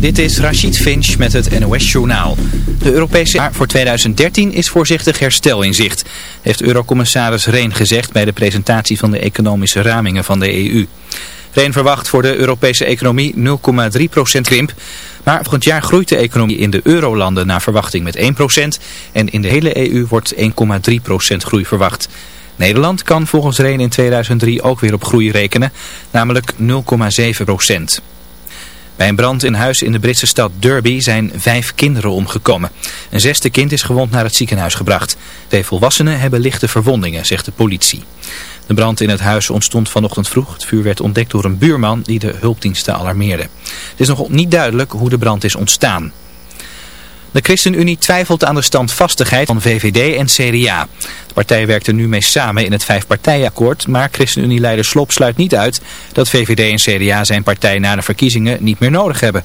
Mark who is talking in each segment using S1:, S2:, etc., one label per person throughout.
S1: Dit is Rachid Finch met het NOS Journaal. De Europese voor 2013 is voorzichtig herstel in zicht, heeft Eurocommissaris Reen gezegd bij de presentatie van de economische ramingen van de EU. Reen verwacht voor de Europese economie 0,3% krimp, maar volgend jaar groeit de economie in de eurolanden naar verwachting met 1% en in de hele EU wordt 1,3% groei verwacht. Nederland kan volgens Reen in 2003 ook weer op groei rekenen, namelijk 0,7%. Bij een brand in huis in de Britse stad Derby zijn vijf kinderen omgekomen. Een zesde kind is gewond naar het ziekenhuis gebracht. Twee volwassenen hebben lichte verwondingen, zegt de politie. De brand in het huis ontstond vanochtend vroeg. Het vuur werd ontdekt door een buurman die de hulpdiensten alarmeerde. Het is nog niet duidelijk hoe de brand is ontstaan. De ChristenUnie twijfelt aan de standvastigheid van VVD en CDA. De partij werkt er nu mee samen in het vijfpartijakkoord, maar ChristenUnie-leider Slop sluit niet uit dat VVD en CDA zijn partij na de verkiezingen niet meer nodig hebben.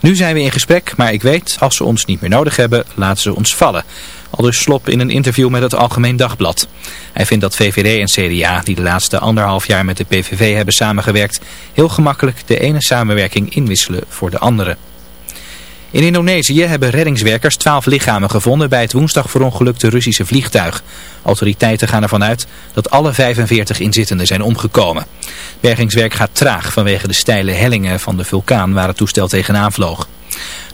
S1: Nu zijn we in gesprek, maar ik weet, als ze ons niet meer nodig hebben, laten ze ons vallen. Al dus in een interview met het Algemeen Dagblad. Hij vindt dat VVD en CDA, die de laatste anderhalf jaar met de PVV hebben samengewerkt, heel gemakkelijk de ene samenwerking inwisselen voor de andere. In Indonesië hebben reddingswerkers twaalf lichamen gevonden bij het woensdag verongelukte Russische vliegtuig. Autoriteiten gaan ervan uit dat alle 45 inzittenden zijn omgekomen. Bergingswerk gaat traag vanwege de steile hellingen van de vulkaan waar het toestel tegenaan vloog.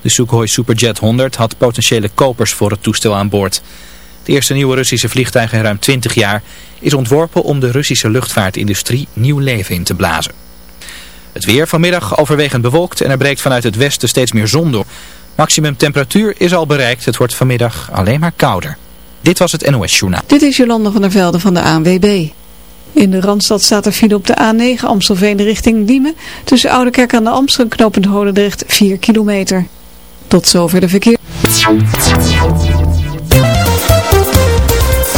S1: De Sukhoi Superjet 100 had potentiële kopers voor het toestel aan boord. Het eerste nieuwe Russische vliegtuig in ruim 20 jaar is ontworpen om de Russische luchtvaartindustrie nieuw leven in te blazen. Het weer vanmiddag overwegend bewolkt en er breekt vanuit het westen steeds meer zon door. Maximum temperatuur is al bereikt. Het wordt vanmiddag alleen maar kouder. Dit was het NOS Journaal.
S2: Dit is Jolanda van der Velde van de ANWB. In de Randstad staat er file op de A9 Amstelveen richting Diemen. Tussen Oudekerk aan de Amstel en knopend Holendrecht 4 kilometer. Tot zover de verkeer.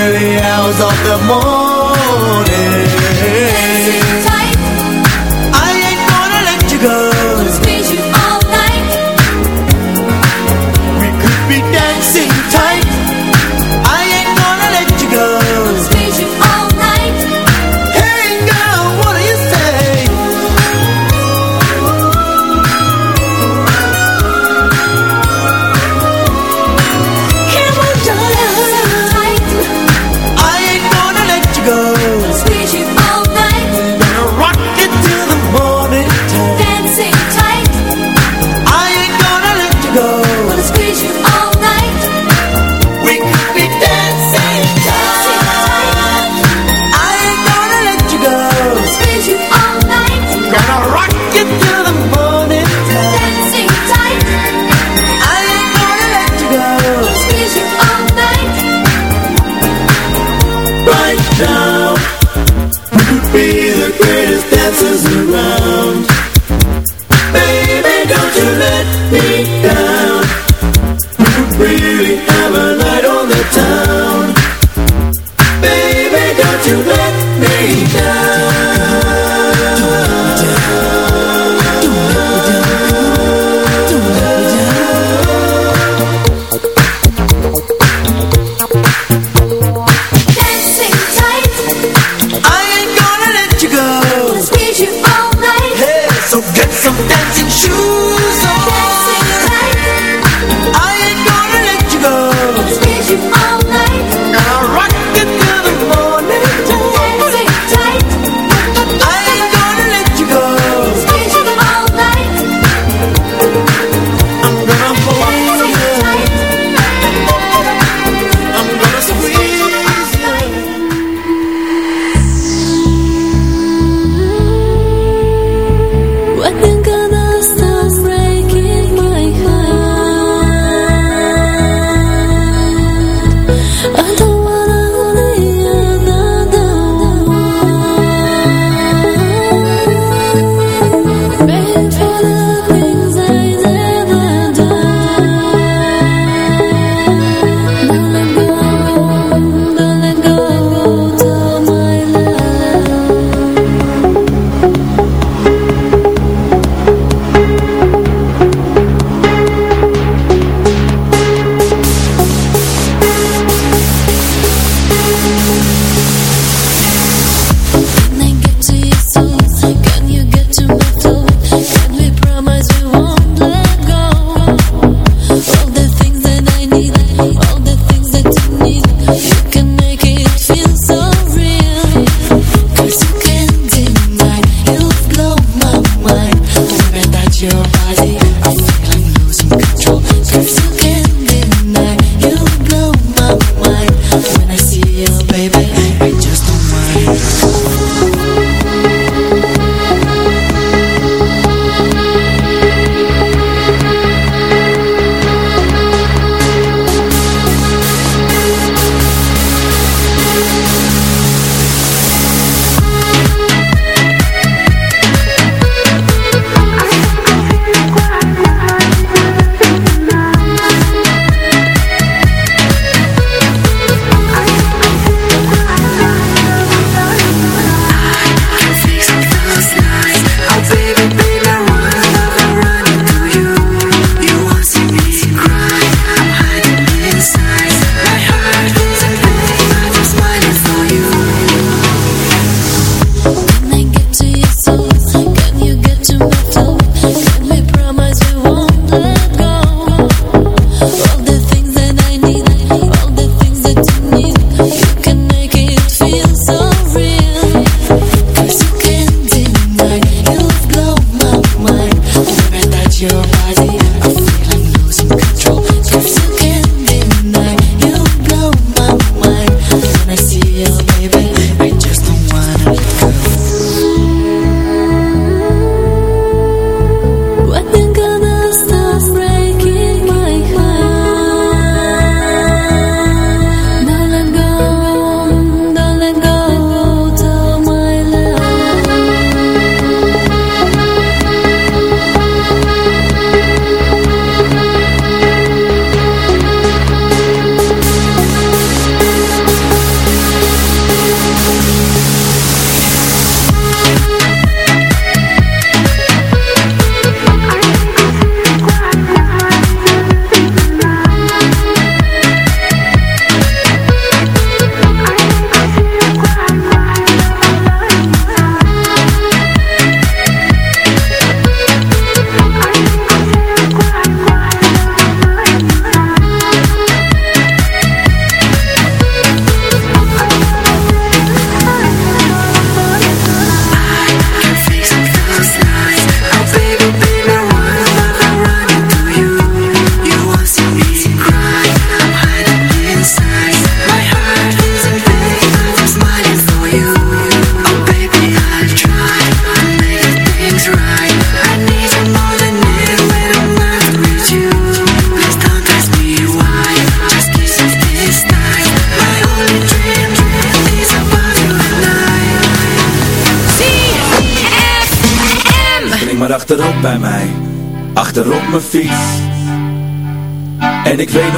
S3: early hours of the morning.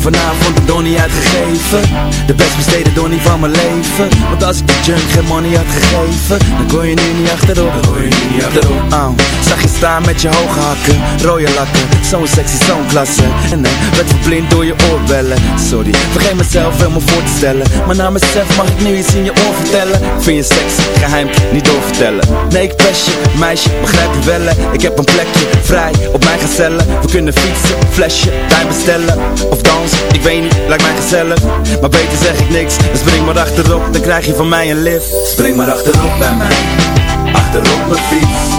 S4: Vanavond de donnie uitgegeven. De best besteden donnie van mijn leven. Want als ik de junk geen money had gegeven Dan kon je nu niet achterop Dan kon je nu niet achterop oh. Zag je staan met je hoge hakken Rode lakken. Zo'n sexy, zo'n klasse. En ik werd verblind door je oorbellen. Sorry, vergeet mezelf helemaal voor te stellen. Maar na mezelf mag ik nu iets in je oor vertellen. Vind je sexy, geheim, niet doorvertellen. Nee, ik pest je, meisje, begrijp je wel Ik heb een plekje, vrij, op mijn gezellen. We kunnen fietsen, flesje, tuin bestellen. Of dansen ik weet niet, lijkt mij gezellig. Maar beter zeg ik niks, dan spring maar achterop. Dan krijg je van mij een lift. Spring maar achterop bij mij Achterop mijn fiets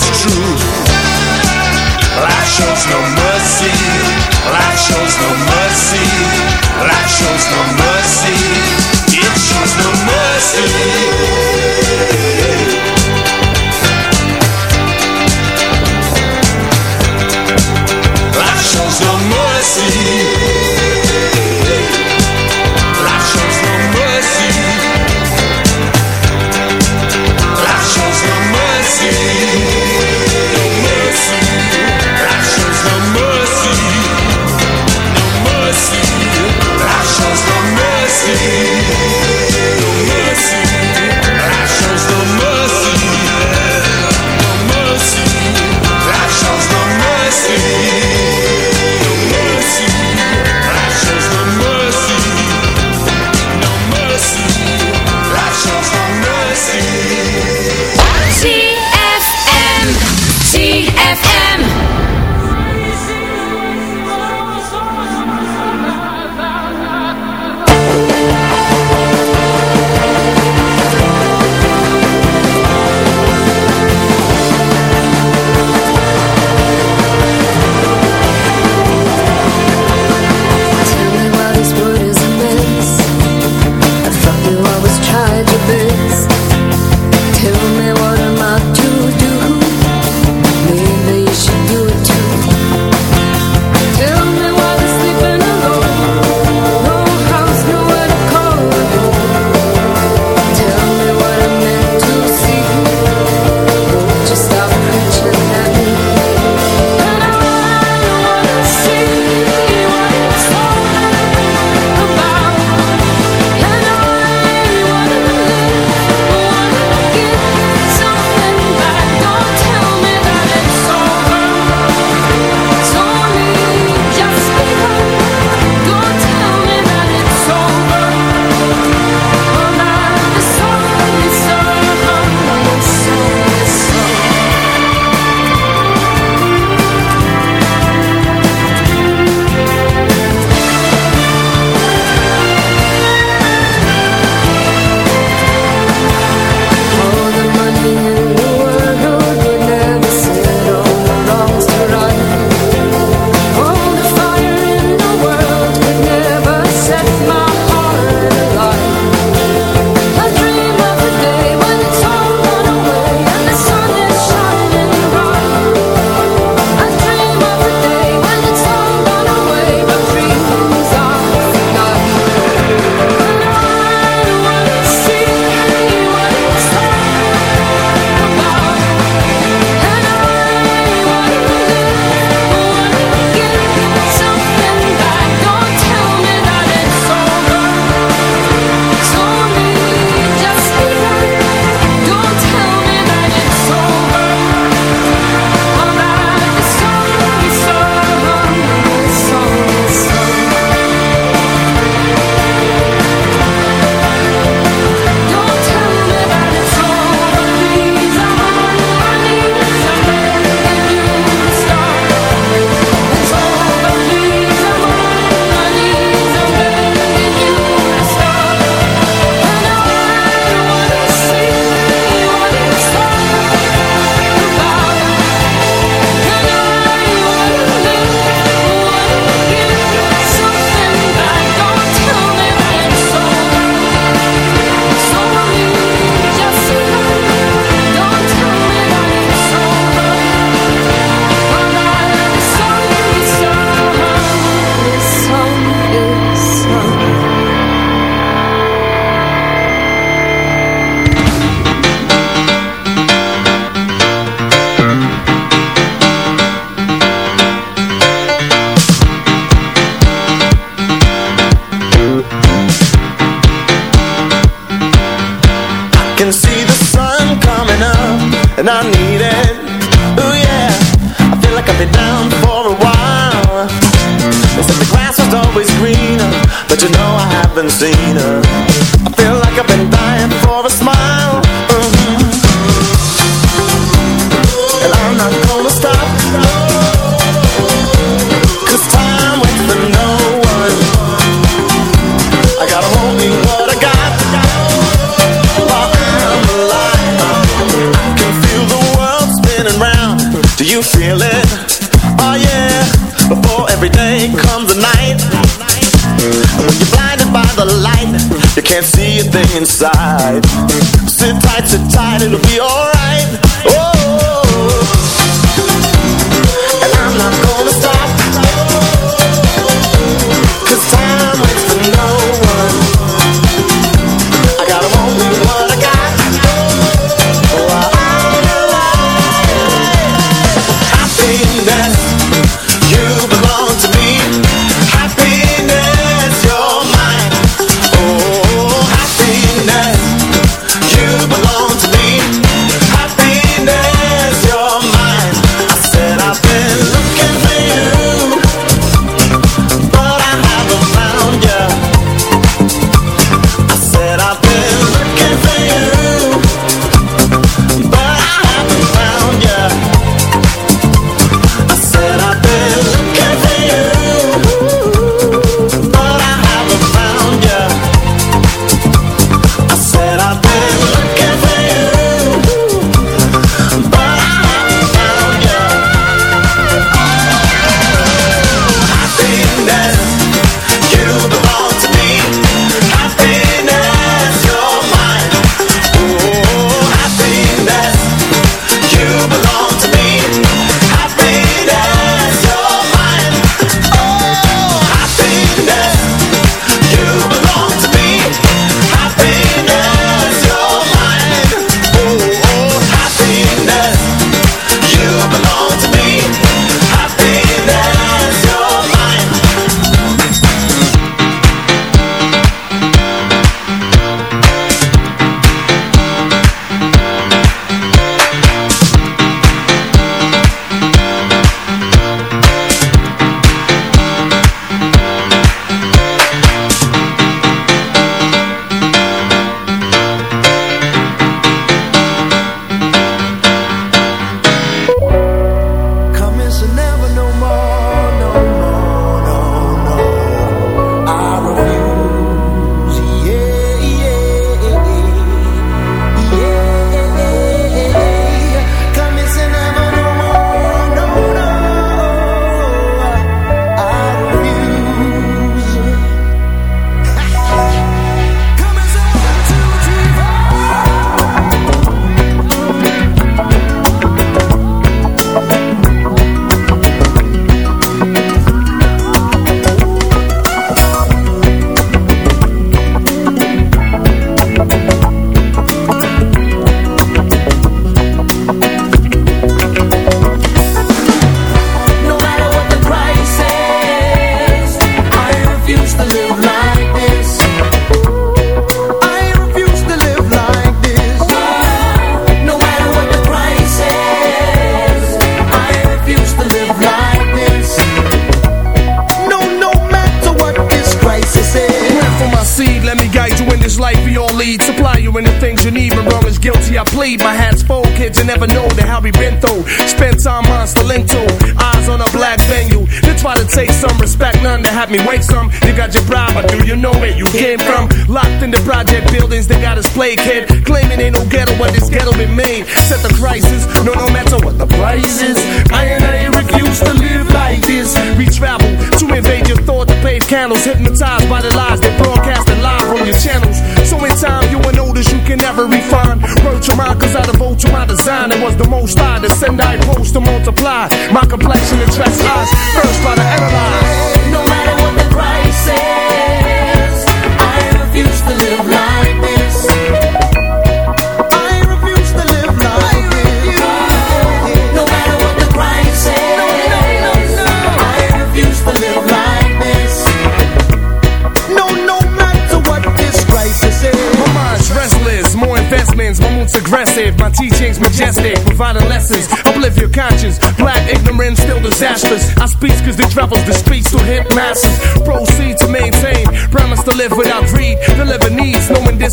S3: is
S5: true.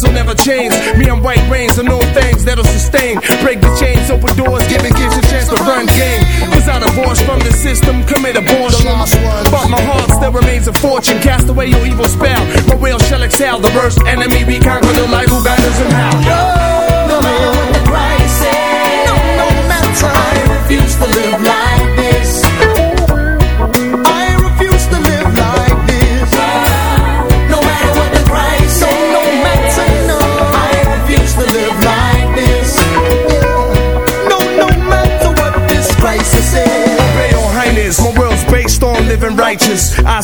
S5: Will never
S6: change. Me, I'm white brains, I no things that'll sustain. Break the chains, open doors, giving kids a chance to run game. Cause I divorced from the system, commit abortion. But my heart still remains a fortune. Cast away your evil spell. My will shall excel. The worst enemy we conquer the light who guides us in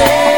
S7: is,